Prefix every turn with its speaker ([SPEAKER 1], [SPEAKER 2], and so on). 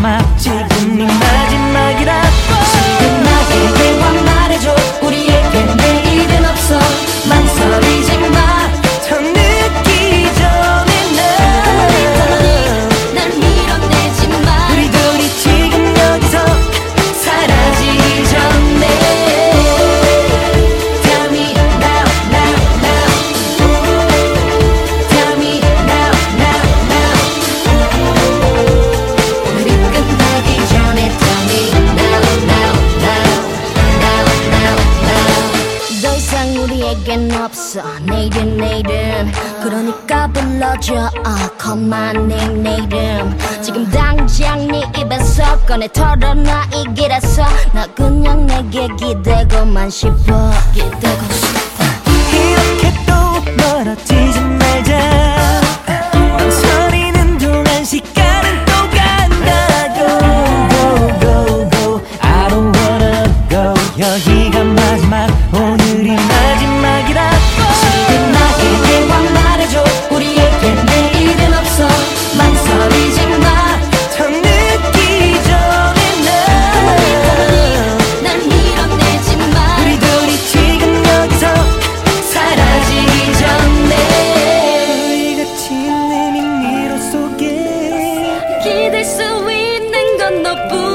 [SPEAKER 1] my tears. 없어. 내 이름 내 이름. 그러니까 불러줘. oh, Call my name 내 이름. 지금 당장 네 입에서 꺼내 털어놔 이 길에서. 나 그냥 내게 기대고만 싶어. 기대고 싶어. 있수 있는 건 너뿐